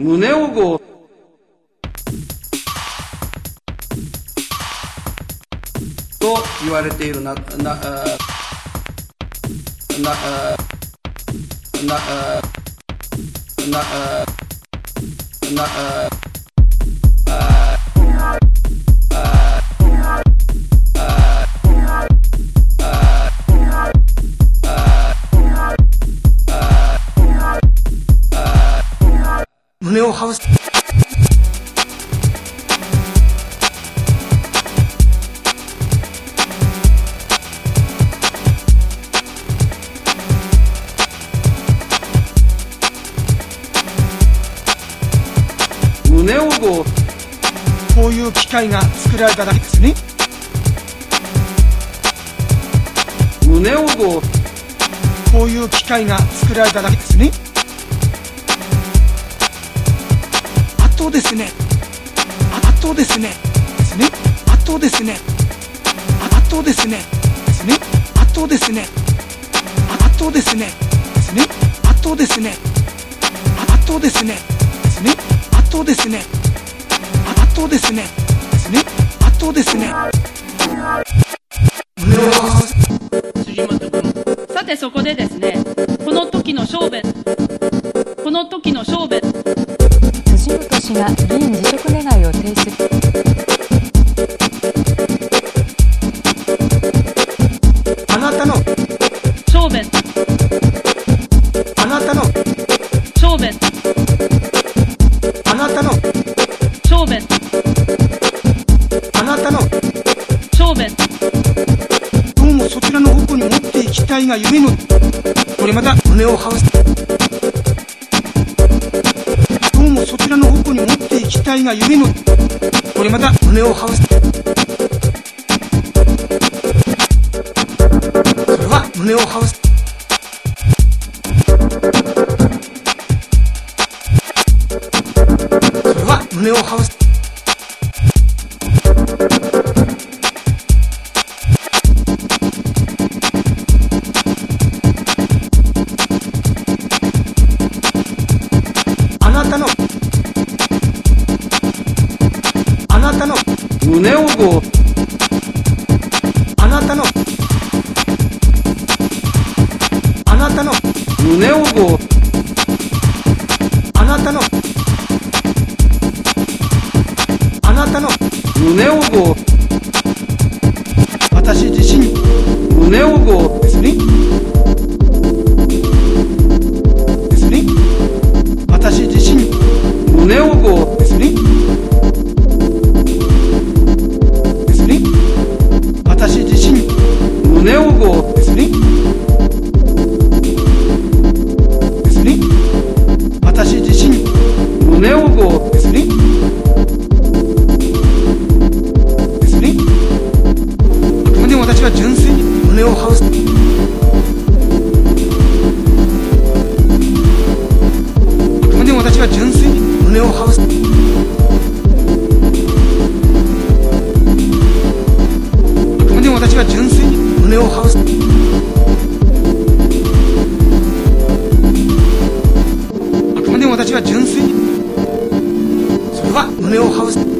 胸をと言われているな、な、なな、な、な、な、胸をハウス胸をごこういう機械が作られただけですね。胸をごこういう機械が作られただけですね。とですね。あとですね。ですね。あとですね。あとですね。ですね。あとですね。あとですね。ですね。あとですね。あとですね。ですね。あとですね。あとですね。ですね。あとですね。胸をハウス辻本君さてそこでですねこの時の小弁この時の小弁がゆえのこれまた胸をハウスどうもそちらの方向に持っていきたいがゆえのこれまた胸をハウスそれは胸をハウスそれは胸をハウスなたの胸をごあなたのあなたの胸をごあなたのあなたの胸をご私自身胸をごですね。ですね。私自身胸をごですね。胸をごですね私自身胸をごですねですねあくまでも私は純粋に胸をハウスあくまでも私は純粋に胸をハウス胸を張るあくまでも私は純粋に。それは胸を張る